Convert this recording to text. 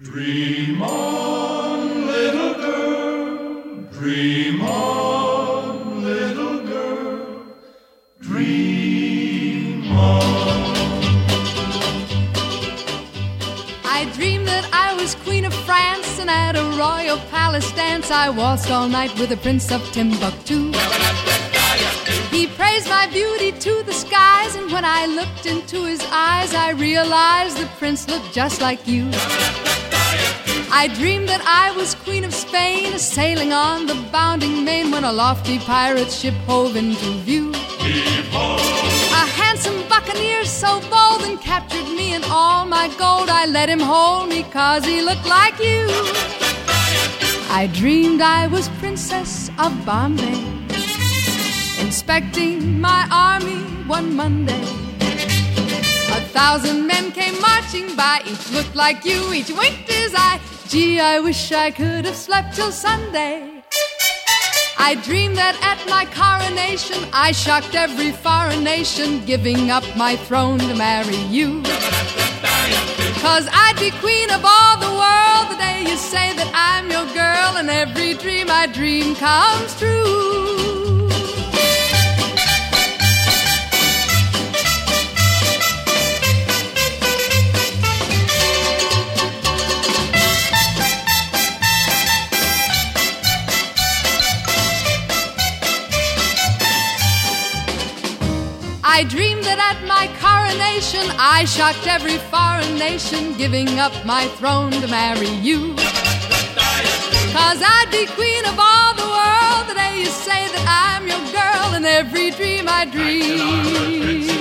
Dream on, little girl. Dream on, little girl. Dream on. I dreamed that I was Queen of France and at a royal palace dance I waltzed all night with the Prince of Timbuktu. He praised my beauty to the skies, and when I looked into his eyes, I realized the prince looked just like you. I dreamed that I was Queen of Spain, sailing on the bounding main when a lofty pirate ship hove into view. A handsome buccaneer so bold and captured me and all my gold. I let him hold me cause he looked like you. I dreamed I was Princess of Bombay, inspecting my army one Monday. Thousand men came marching by, each looked like you, each winked his eye. Gee, I wish I could have slept till Sunday. I dreamed that at my coronation I shocked every foreign nation, giving up my throne to marry you. Cause I'd be queen of all the world the day you say that I'm your girl, and every dream I dream comes true. I dreamed that at my coronation I shocked every foreign nation, giving up my throne to marry you. Cause I'd be queen of all the world the day you say that I'm your girl, and every dream I dream.